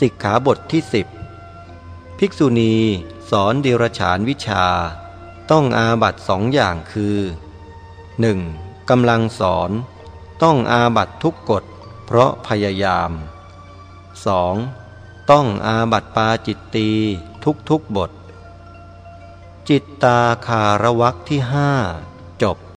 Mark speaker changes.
Speaker 1: สิกขาบทที่สิบภิกษุณีสอนเดรฉานวิชา ต้องอาบัตสองอย่างคือ 1. กำลังสอน ต้องอาบัตทุกกฎ เพราะพยายาม 2. ต้องอาบัตปาจิตตีทุกทุกบท จิตตาคารวักที่ห้าจบ